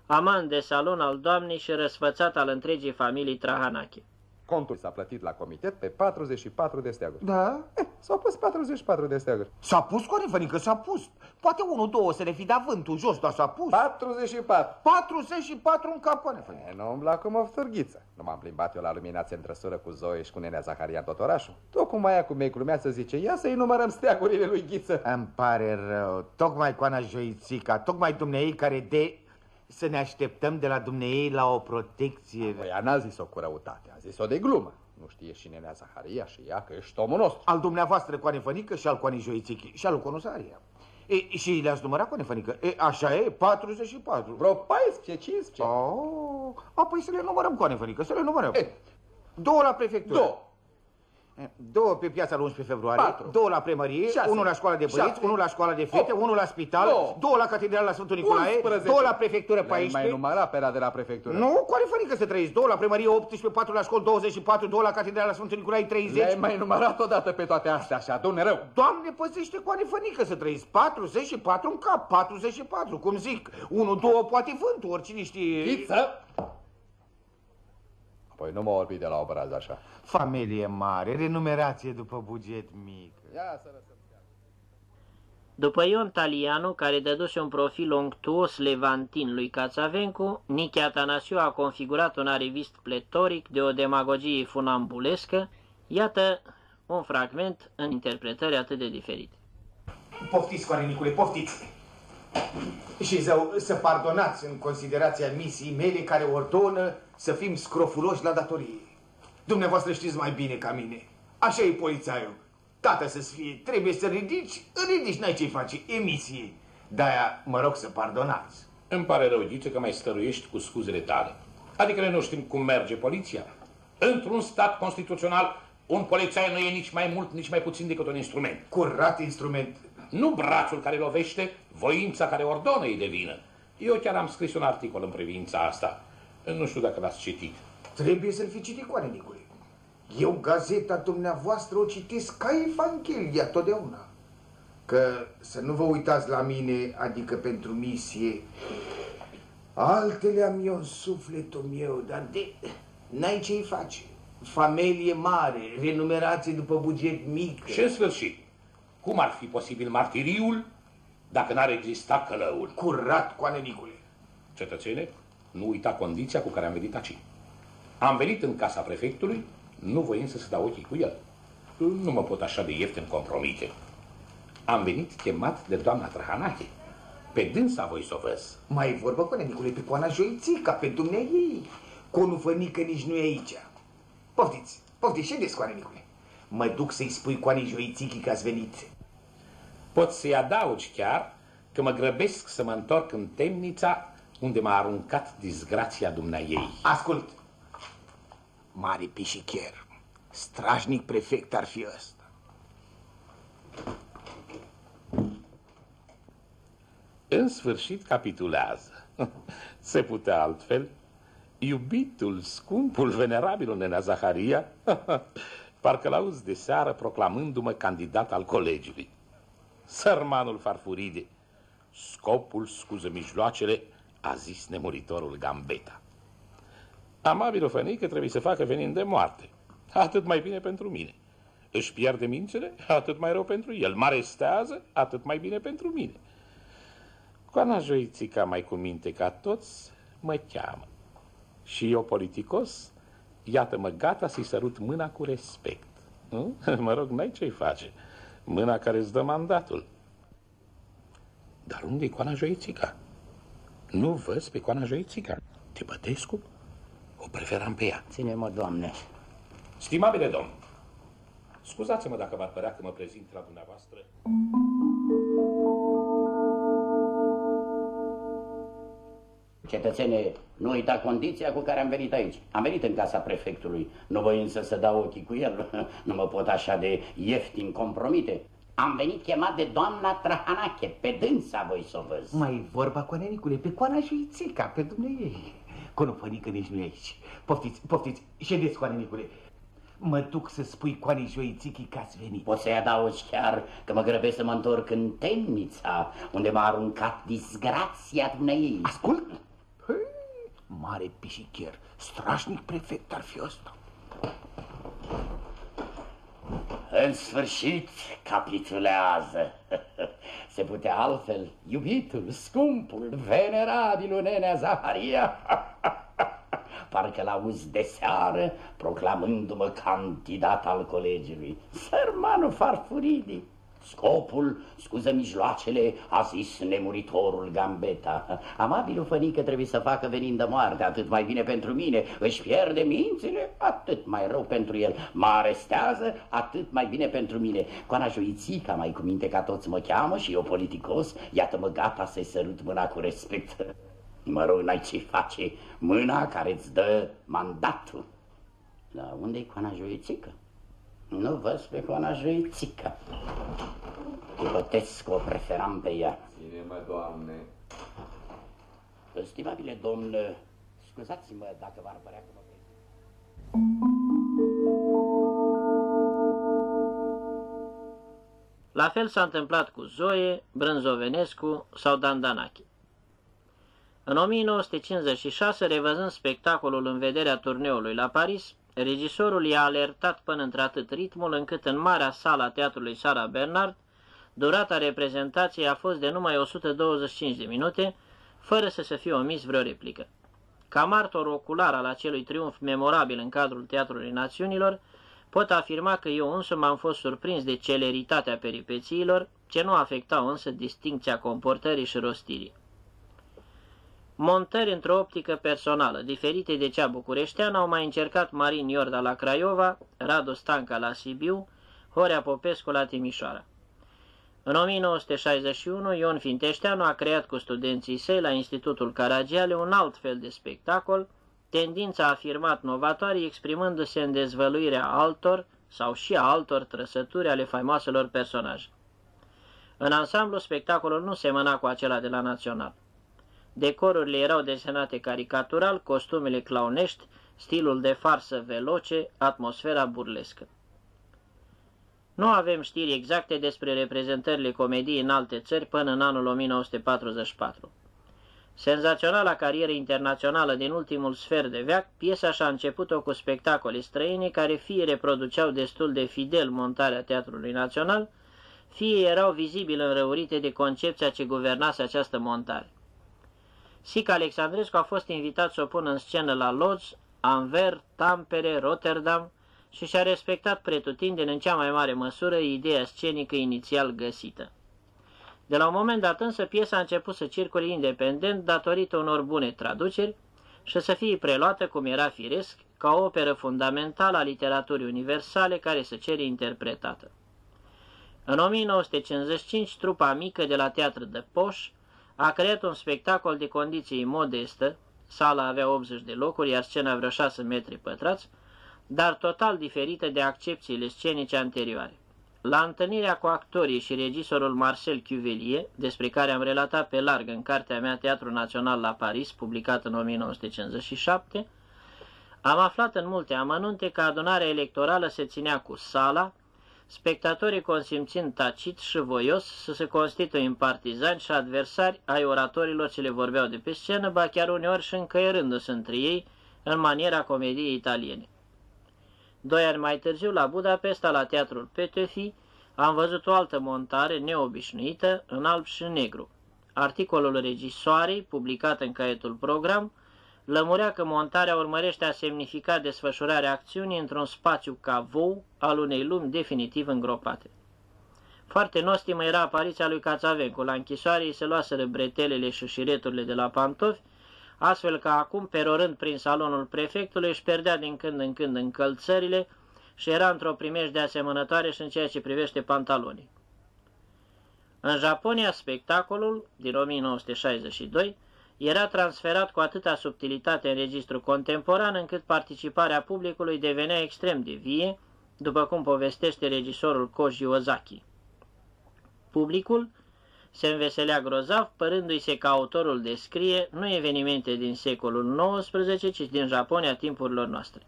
amant de salon al doamnei și răsfățat al întregii familii Trahanache. Contul s-a plătit la comitet pe 44 de steaguri. Da? Eh, s-au pus 44 de steaguri. S-a pus, Corifănică, s-a pus. Poate unul, două să le fi dat vântul jos, dar s-a pus. 44. 44 în cap, Corifănică. E, nu umbla cum o fturghiță. Nu m-am plimbat eu la luminație în trăsură cu Zoe și cu nenea Zaharia în tot orașul. Tocmai aia cu mecul lumea să zice, ia să-i numărăm steagurile lui Ghiță. Îmi pare rău. Tocmai Coana Joițica, tocmai dumneei care de să ne așteptăm de la dumneei la o protecție. Păi, ea n-a zis-o cu răutate, a zis-o de glumă. Nu știe și nenea Zaharia și ea că ești omul nostru. Al dumneavoastră Coane Fănică și al Coane Joițichi și al lui Conusaria. E, și le-ați numărat, Coane Fănică? E, așa e, 44. Vreo 14, 15. Oh, apoi să le numărăm, Coane Fănică, să le numărăm. E, două la prefectură. Două. Două pe piața 11 februarie, Patru. două la primărie, Șase. unul la școala de băieți, Șapte. unul la școala de fete, Opt. unul la spital, Două. două la catedrala la Sfântul Nicolae, 11. două la prefectură Le-ai 14. mai numărat pe la de la prefectură. Nu, cu fănică să trăiți. Două la primărie 18, 4 la școli 24, două la catedrala la Sfântul Nicolae 30. Le-ai mai numărat odată pe toate astea și adune rău. Doamne, păzește cu fănică să trăiți. 44 în cap, 44, cum zic. Unul, două, poate vântul, oricine știe. Ghiță! Apoi nu mă orbi de la obraz așa. Familie mare, renumerație după buget mic. Ia să lăsăm. După Ion Talianu, care dăduse un profil onctuos levantin lui Cațavencu, Nichi Atanasiu a configurat un arivist pletoric de o demagogie funambulescă, iată un fragment în interpretări atât de diferite. Poftiți, Coarenicule, poftiți. Și zău, să pardonați în considerația misiei mele care ordonă să fim scrofuloși la datorie. Dumneavoastră știți mai bine ca mine. Așa e polițaiul. Tată să fie, trebuie să ridici, ridici, n-ai ce face, emisie. De-aia mă rog să pardonați. Îmi pare rău, Ghiță, că mai stăruiești cu scuzele tale. Adică noi nu știm cum merge poliția. Într-un stat constituțional, un polițai nu e nici mai mult, nici mai puțin decât un instrument. Curat instrument. Nu brațul care lovește, voința care ordonă e de vină. Eu chiar am scris un articol în privința asta. Nu știu dacă l-ați citit. Trebuie să-l fi citit, Coarenicule. Eu gazeta dumneavoastră o citesc ca Evanghelia totdeauna. Că să nu vă uitați la mine, adică pentru misie, altele am eu în sufletul meu, dar de... n-ai ce-i face. Familie mare, renumerație după buget mic. Și în sfârșit, cum ar fi posibil martiriul dacă n-ar exista călăul? Curat, Coanenicule. Cetățene, nu uita condiția cu care am venit aici. Am venit în casa prefectului, nu voind să se dau ochii cu el. Nu mă pot așa de ieftin compromite. Am venit chemat de doamna Trahanache. Pe dânsa voi să o văz. Mai e vorbă, Coanenicule, pe Coana Joițica, pe dumneai. Conufănică nici nu e aici. Poftiți, poftiți, ședeți, Coanenicule. Mă duc să-i spui Coanei Joițichii că ați venit. Pot să-i adaugi chiar că mă grăbesc să mă întorc în temnița unde m-a aruncat disgrația dumneaei. Ascult. Mare pișicher. Strașnic prefect ar fi ăsta. În sfârșit capitulează. Se putea altfel. Iubitul, scumpul, venerabilul nenea Zaharia, parcă l-auzi de seară proclamându-mă candidat al colegiului. Sărmanul Farfuride. Scopul scuză mijloacele, a zis nemuritorul Gambeta. Amabilul fănică trebuie să facă venind de moarte. Atât mai bine pentru mine. Își pierde mințele, atât mai rău pentru el. Mă arestează, atât mai bine pentru mine. Coana Joițica, mai cu minte ca toți, mă cheamă. Și eu, politicos, iată-mă gata să-i sărut mâna cu respect. Nu? Mă rog, n-ai ce-i face. Mâna care îți dă mandatul. Dar unde-i Coana Joițica? Nu văz pe Coana Joițica. Te Bătescu? O preferam pe ea. Ține-mă, doamne. Stimabile domn, scuzați-mă dacă v-ar părea că mă prezint la dumneavoastră. Cetățene, nu uita condiția cu care am venit aici. Am venit în casa prefectului, nu voi însă să dau ochii cu el, nu mă pot așa de ieftin compromite. Am venit chemat de doamna Trahanache, pe dânsa voi să o văz. Mai vorba cu anenicule, pe coana și Ițica, pe dumneiei. Conofănică nici nu e aici. Poftiți, poftiți, ședeți cu anenicule. Mă duc să spui coanei joițichii că ați venit. Poți să-i adaugi chiar că mă grăbesc să mă întorc în temnița, unde m-a aruncat disgrația dumneiei. Ascult? Hei, mare pișicher, strașnic prefect ar fi ăsta. În sfârșit capitulează. Se putea altfel, iubitul, scumpul, venerabilul nenea Zaharia. Parcă l-auzi de seară proclamându-mă candidat al colegiului. Sărmanul Farfuridi. Scopul, scuză mijloacele, a zis nemuritorul Gambeta. Amabilul fănică trebuie să facă venind de moarte, atât mai bine pentru mine. Își pierde mințile, atât mai rău pentru el. Mă arestează, atât mai bine pentru mine. Coana Joițica, mai cu minte ca toți mă cheamă și eu politicos, iată-mă gata să-i sărut mâna cu respect. Mă rog, n-ai ce face, mâna care îți dă mandatul. La unde-i Coana Joițica? Nu văd pe Coana Joițica. Ipotescu o preferam pe ea. Ține-mă, Doamne. Stimabile domn, scuzați-mă dacă v-ar părea că mă La fel s-a întâmplat cu Zoe, Brânzovenescu sau Dandanache. În 1956, revăzând spectacolul în vederea turneului la Paris, regisorul i-a alertat până într-atât ritmul încât în marea sală a teatrului Sara Bernard, durata reprezentației a fost de numai 125 de minute, fără să se fie omis vreo replică. Ca martor ocular al acelui triumf memorabil în cadrul Teatrului Națiunilor, pot afirma că eu însumi am fost surprins de celeritatea peripețiilor, ce nu afectau însă distincția comportării și rostirii. Montări într-o optică personală, diferite de cea bucureșteană, au mai încercat Marin Iorda la Craiova, Radu Stanca la Sibiu, Horea Popescu la Timișoara. În 1961, Ion Finteșteanu a creat cu studenții săi la Institutul Caragiale un alt fel de spectacol, tendința afirmat novatorii exprimându-se în dezvăluirea altor sau și a altor trăsături ale faimoaselor personaje. În ansamblu, spectacolul nu semăna cu acela de la Național. Decorurile erau desenate caricatural, costumele clownești, stilul de farsă veloce, atmosfera burlescă. Nu avem știri exacte despre reprezentările comediei în alte țări până în anul 1944. Senzaționala carieră internațională din ultimul sfert de veac, piesa și-a început-o cu spectacole străine care fie reproduceau destul de fidel montarea Teatrului Național, fie erau vizibil înrăurite de concepția ce guvernase această montare. Sica Alexandrescu a fost invitat să o pună în scenă la Lodz, Anvers, Tampere, Rotterdam și și-a respectat pretutindeni în cea mai mare măsură ideea scenică inițial găsită. De la un moment dat însă piesa a început să circule independent datorită unor bune traduceri și să fie preluată, cum era firesc, ca o operă fundamentală a literaturii universale care să cere interpretată. În 1955, trupa mică de la Teatru de Poș a creat un spectacol de condiții modeste, sala avea 80 de locuri, iar scena vreo 6 metri pătrați, dar total diferită de accepțiile scenice anterioare. La întâlnirea cu actorii și regisorul Marcel Cuvelier, despre care am relatat pe larg în cartea mea Teatru Național la Paris, publicată în 1957, am aflat în multe amănunte că adunarea electorală se ținea cu sala, spectatorii consimțind tacit și voios să se constituie în partizani și adversari ai oratorilor ce le vorbeau de pe scenă, ba chiar uneori și încăierându-se între ei în maniera comediei italiene. Doi ani mai târziu, la Budapesta, la teatrul Petefi, am văzut o altă montare neobișnuită, în alb și negru. Articolul regisoarei, publicat în caietul program, lămurea că montarea urmărește a semnifica desfășurarea acțiunii într-un spațiu cavou al unei lumi definitiv îngropate. Foarte nostimă era apariția lui Cațavencu. La închisoare îi se luaseră bretelele și șireturile de la pantofi, astfel că acum, perorând prin salonul prefectului, își perdea din când în când încălțările și era într-o primejde asemănătoare și în ceea ce privește pantalonii. În Japonia, spectacolul, din 1962, era transferat cu atâta subtilitate în registru contemporan încât participarea publicului devenea extrem de vie, după cum povestește regizorul Koji Ozaki. Publicul se înveselea grozav, părându-i se ca autorul descrie nu evenimente din secolul XIX, ci din Japonia timpurilor noastre.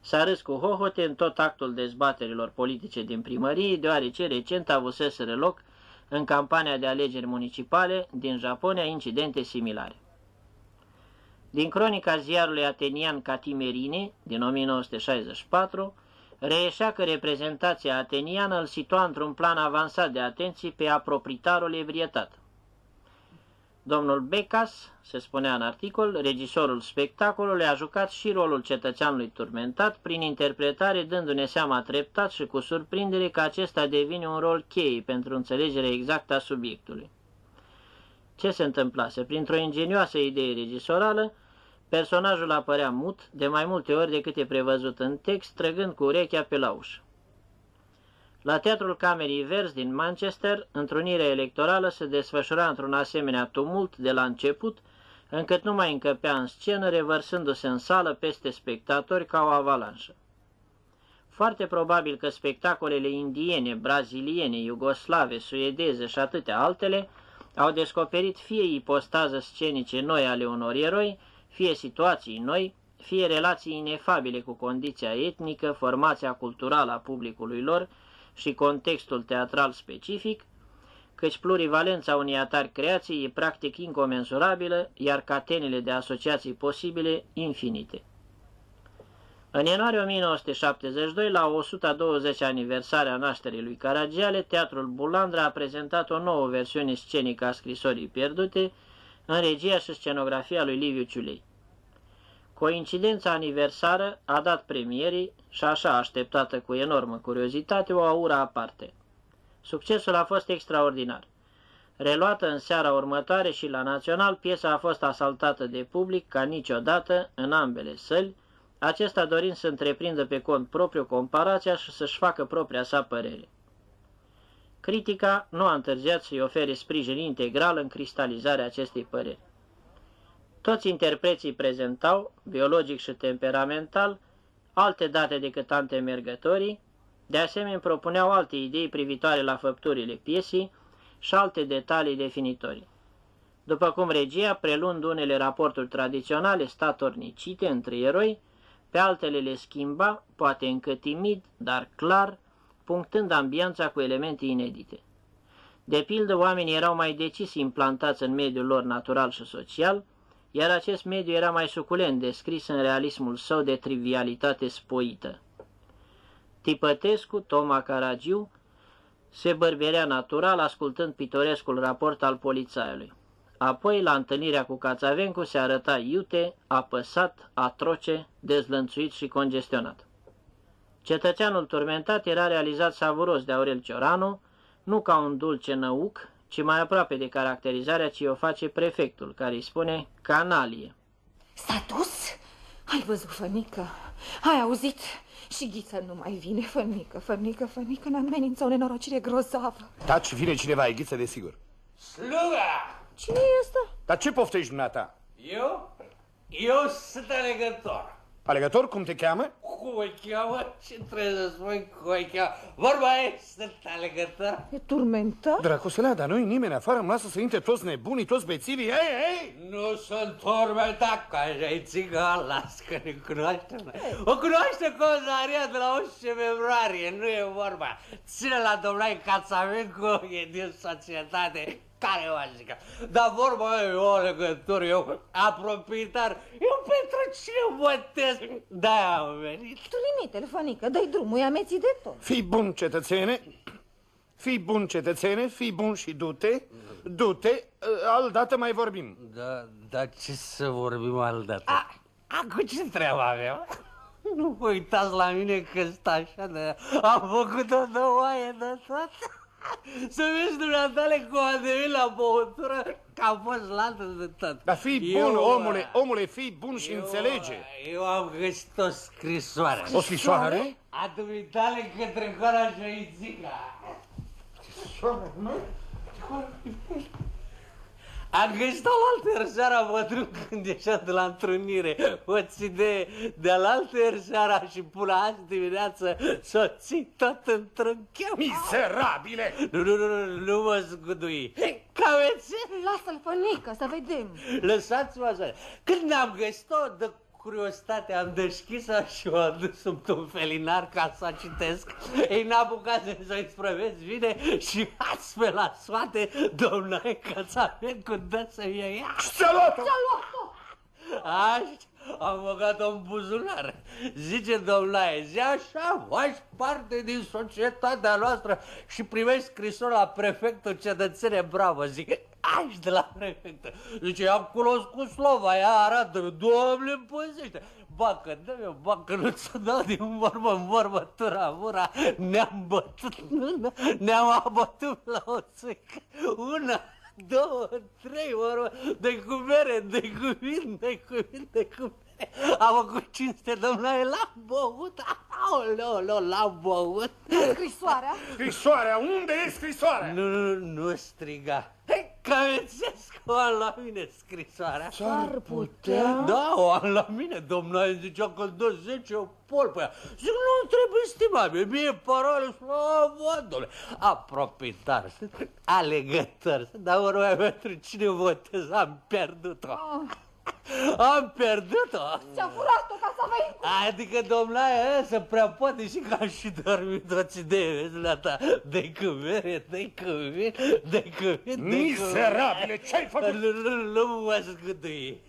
S-a râs cu hohote în tot actul dezbaterilor politice din primărie, deoarece recent avuseseră loc în campania de alegeri municipale din Japonia incidente similare. Din cronica ziarului atenian Catimerine din 1964, reieșea că reprezentația ateniană îl situa într-un plan avansat de atenție pe apropritarul evrietat. Domnul Becas, se spunea în articol, regisorul spectacolului, a jucat și rolul cetățeanului turmentat prin interpretare, dându-ne seama treptat și cu surprindere că acesta devine un rol cheie pentru înțelegerea exactă a subiectului. Ce se întâmplase? Printr-o ingenioasă idee regisorală, personajul apărea mut de mai multe ori decât e prevăzut în text, trăgând cu urechea pe la ușă. La Teatrul Camerii Verzi din Manchester, întrunirea electorală se desfășura într-un asemenea tumult de la început, încât nu mai încăpea în scenă, revărsându-se în sală peste spectatori ca o avalanșă. Foarte probabil că spectacolele indiene, braziliene, iugoslave, suedeze și atâtea altele au descoperit fie ipostază scenice noi ale unor eroi, fie situații noi, fie relații inefabile cu condiția etnică, formația culturală a publicului lor, și contextul teatral specific, căci plurivalența unei atari creații e practic incomensurabilă, iar catenele de asociații posibile infinite. În ianuarie 1972, la 120 aniversare a nașterii lui Caragiale, Teatrul Bulandra a prezentat o nouă versiune scenică a scrisorii pierdute, în regia și scenografia lui Liviu Ciulei. Coincidența aniversară a dat premierii și așa așteptată cu enormă curiozitate o aura aparte. Succesul a fost extraordinar. Reluată în seara următoare și la Național, piesa a fost asaltată de public ca niciodată în ambele săli, acesta dorind să întreprindă pe cont propriu comparația și să-și facă propria sa părere. Critica nu a întârziat să-i ofere sprijin integral în cristalizarea acestei păreri. Toți interpreții prezentau, biologic și temperamental, alte date decât antemergătorii, de asemenea propuneau alte idei privitoare la făpturile piesii și alte detalii definitorii. După cum regia, prelund unele raporturi tradiționale statornicite între eroi, pe altele le schimba, poate încă timid, dar clar, punctând ambianța cu elemente inedite. De pildă, oamenii erau mai decis implantați în mediul lor natural și social, iar acest mediu era mai suculent, descris în realismul său de trivialitate spoită. Tipătescu, Toma Caragiu, se bărberea natural ascultând pitorescul raport al polițaiului. Apoi, la întâlnirea cu Cațavencu, se arăta iute, apăsat, atroce, dezlănțuit și congestionat. Cetățeanul turmentat era realizat savuros de Aurel Cioranu, nu ca un dulce năuc, ci mai aproape de caracterizarea ce o face prefectul, care îi spune canalie. S-a dus? Ai văzut, fănică? Ai auzit? Și Ghiță nu mai vine, fănică, fănică, fănică, ne amenință o nenorocire grozavă. Taci, vine cineva, e Ghiță, desigur. Sluga! Cine e ăsta? Dar ce poftești dumneata? Eu? Eu sunt alegător. Alegător, cum te cheamă? cum o cheamă? Ce trebuie să spun cum o cheamă? Vorba e, sunt alegător. E turmentat? Dracoselea, dar nu-i nimeni afară, îmi lasă să intre toți nebunii, toți bețivii, ei, ei! Nu sunt tormentat, ca așa e țigan, las că ne cunoaștem. O cunoaște Cozaria de la 11 februarie, nu e vorba. Ține la domnul Cațavencu, e din societate. Care o zică? Dar vorba e o legătură, eu apropitar, eu pentru cine votez? Da, am venit. Tu limite, telefonică, dă-i drumul, i ameții de tot. Fii bun, cetățene, fii bun, cetățene, fii bun și du-te, du-te, al dată mai vorbim. Da, dar ce să vorbim al dată? Acum ce treabă avem? Nu vă uitați la mine că stă așa de... Am făcut-o de oaie de tot. Să vezi dumneavoastră cum a devenit la băutură că am fost lată de tot. Dar fii Eu, bun, omule, omule, fii bun și eu, înțelege. Eu am găsit o scrisoare. O scrisoare? A dumitale către Cora Joițica. Am găsit-o la altă seara, bătrân, când ieșea de la întrunire. O ține de la altă seara și până azi dimineață să o ții tot într-un cheu. Miserabile! Nu, nu, nu, nu, nu mă zgudui. Caveți? Lasă-l, fănică, să vedem. Lăsați-mă să... Când ne-am găsit-o, de curiozitate am deschis-o și o adus un felinar ca să o citesc. Ei n-a apucat să-i sprăvesc vine și astfel la soate, domnule, că ți-a cu dă să fie ea. Ți-a luat-o! Ți-a luat-o! Așa, am băgat-o în buzunar. Zice domnule, zi așa, faci parte din societatea noastră și primești scrisori la prefectul cetățene bravo. Zic, aș de la prefectă. Zice, am cunoscut slova, ea arată, doamne, păzește. Ba că dă eu, ba că nu ți dau din vorbă în vorbă, tura, mura, ne-am bătut, ne-am abătut la o țuică. Una, două, trei, vorbă, de cu mere, de cu vin, de cu vin, de cu mere. Am făcut cinste, domnule, l-am băut, aoleo, l-am băut. Scrisoarea? Scrisoarea, unde e scrisoarea? Nu, nu, nu striga. Camețesc o am la mine scrisoarea. S-ar putea? Da, o am la mine, domnule, zicea că dă 10 pol pe ea. Zic, nu trebuie stimabil, mie parole, slavă, domnule. Apropitar, sunt alegător, dar urmă pentru cine votez, am pierdut-o. Am pierdut-o. Ți-a furat-o ca să vei Adică, domnule, să prea poate și ca și dormi toți de la ta. De cuvere, de cuvere, de cuvere, de Miserabile, ce-ai făcut? Nu, nu, nu mă zgâdui.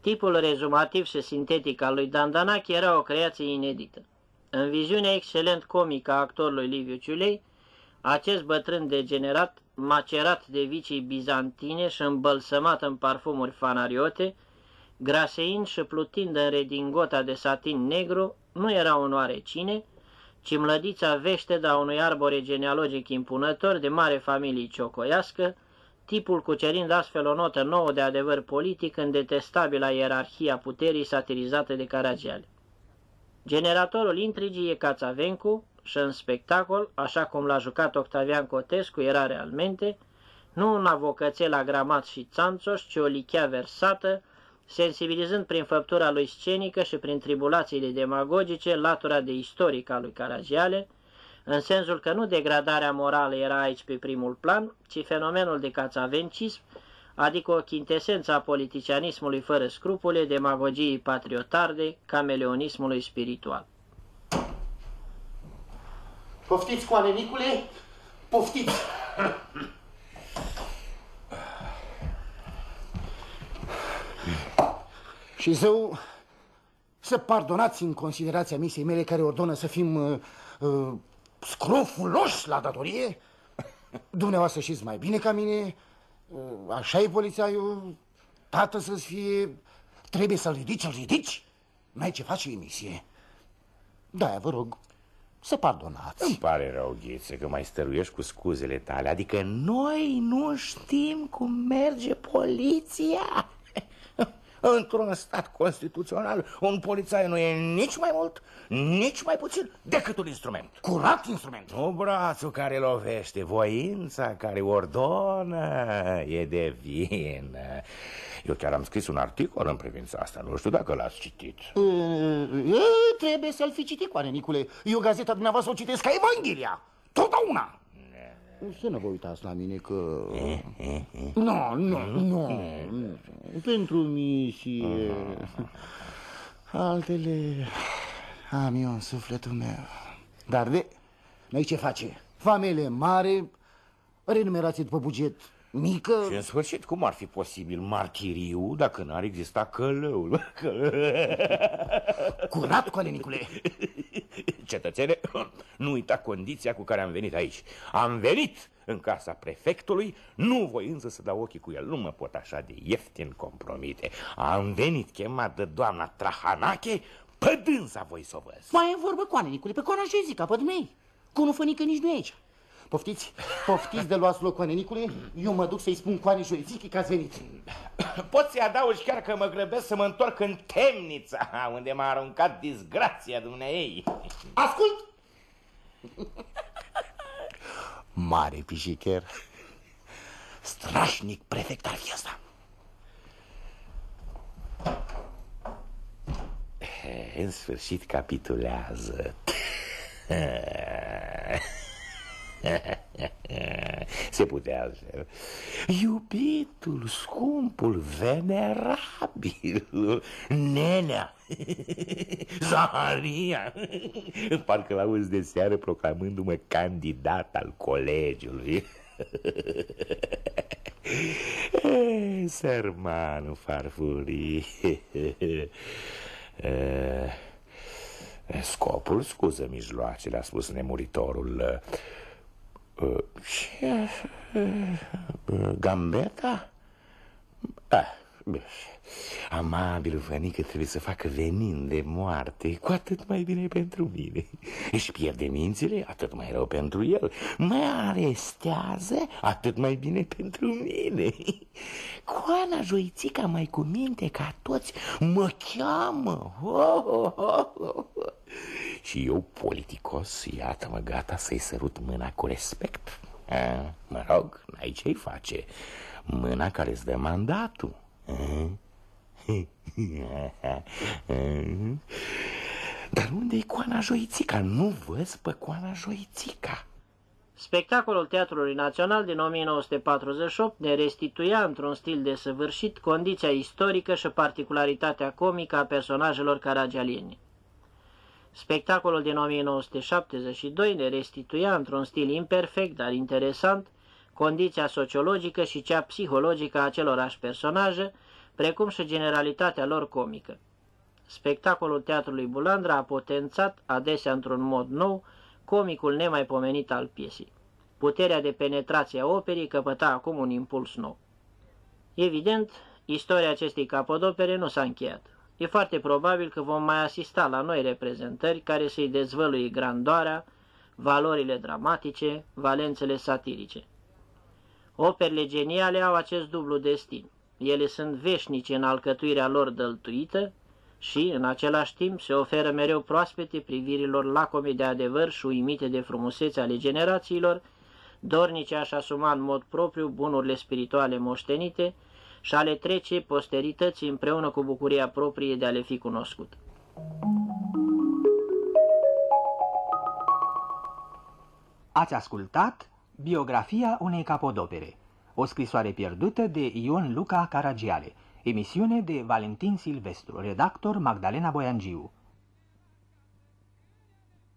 Tipul rezumativ și sintetic al lui Dandanac era o creație inedită. În viziunea excelent comică a actorului Liviu Ciulei, acest bătrân degenerat, macerat de vicii bizantine și îmbălsămat în parfumuri fanariote, graseind și plutind în redingota de satin negru, nu era un oarecine, ci mlădița veștedă a unui arbore genealogic impunător de mare familie ciocoiască, tipul cucerind astfel o notă nouă de adevăr politic în detestabila ierarhia puterii satirizată de Caragiale. Generatorul intrigii e Cațavencu și în spectacol, așa cum l-a jucat Octavian Cotescu, era realmente nu un avocățel agramat și țanțoș, ci o lichea versată, sensibilizând prin făptura lui scenică și prin tribulațiile demagogice latura de istoric a lui Caragiale, în sensul că nu degradarea morală era aici pe primul plan, ci fenomenul de cațavencism, adică o chintesență a politicianismului fără scrupule, demagogiei patriotarde, cameleonismului spiritual. Poftiți, coane Nicule, poftiți! Și zău, să pardonați în considerația misiei mele care ordonă să fim uh, uh, scrofuloși la datorie. Dumneavoastră știți mai bine ca mine, uh, așa e polițaiul, tată să-ți fie, trebuie să-l ridici, îl ridici, n-ai ce face emisie. Da, vă rog, să pardonați. Îmi pare rău, Ghiță, că mai stăruiești cu scuzele tale. Adică noi nu știm cum merge poliția. Într-un stat constituțional, un polițai nu e nici mai mult, nici mai puțin decât un instrument. Curat instrument. Nu brațul care lovește, voința care ordonă e de vină. Eu chiar am scris un articol în privința asta, nu știu dacă l-ați citit. E, e, trebuie să-l fi citit, coane Nicule. Eu gazeta dumneavoastră o citesc ca Evanghelia. Totdeauna. Să nu vă uitați la mine că... Nu, nu, nu. Pentru misie... Altele am eu în sufletul meu. Dar de... Noi ce face? Familie mare, renumerație după buget mică... Și în sfârșit, cum ar fi posibil martiriu dacă n-ar exista călăul? Curat, colenicule! Cetățene, nu uita condiția cu care am venit aici. Am venit în casa prefectului, nu voi însă să dau ochii cu el, nu mă pot așa de ieftin compromite. Am venit chemat de doamna Trahanache, pe dânsa voi să o văz. Mai e vorbă, colenicule, pe coana și zic, apăt mei. Cu nu fănică nici nu e aici. Poftiți, poftiți de luați loc, coane Nicule, eu mă duc să-i spun coane Joițichi că ați venit. Poți să-i adaugi chiar că mă grăbesc să mă întorc în temnița, unde m-a aruncat disgrația dumneei. Ascult! Mare pișicher. Strașnic prefect ar fi asta. În sfârșit capitulează. Se putea altfel. Iubitul, scumpul, venerabil, nenea, Zaharia. Parcă l-auzi de seară proclamându-mă candidat al colegiului. Eh, Sărmanul farfurii. Eh, Scopul scuză mijloacele, a spus nemuritorul. Ce? Gambeta? Ah, amabilul fănică trebuie să facă venin de moarte, cu atât mai bine pentru mine. Își pierde mințile, atât mai rău pentru el. Mă arestează, atât mai bine pentru mine. Coana Joițica mai cu minte ca toți mă cheamă. Oh, oh, oh, oh. Și eu, politicos, iată-mă gata să-i sărut mâna cu respect. A, mă rog, n-ai ce-i face. Mâna care-ți dă mandatul. Dar unde-i coana Joițica? Nu văz pe coana Joițica. Spectacolul Teatrului Național din 1948 ne restituia într-un stil desăvârșit condiția istorică și particularitatea comică a personajelor caragialiene. Spectacolul din 1972 ne restituia într-un stil imperfect, dar interesant, condiția sociologică și cea psihologică a acelorași personaje, precum și generalitatea lor comică. Spectacolul Teatrului Bulandra a potențat, adesea într-un mod nou, comicul nemaipomenit al piesei. Puterea de penetrație a operii căpăta acum un impuls nou. Evident, istoria acestei capodopere nu s-a încheiat. E foarte probabil că vom mai asista la noi reprezentări care să-i dezvăluie grandoarea, valorile dramatice, valențele satirice. Operele geniale au acest dublu destin. Ele sunt veșnice în alcătuirea lor dăltuită și, în același timp, se oferă mereu proaspete privirilor lacome de adevăr și uimite de frumusețe ale generațiilor, dornice aș asuma în mod propriu bunurile spirituale moștenite și a le trece posterității împreună cu bucuria proprie de a le fi cunoscut. Ați ascultat Biografia unei capodopere, o scrisoare pierdută de Ion Luca Caragiale, emisiune de Valentin Silvestru, redactor Magdalena Boiangiu.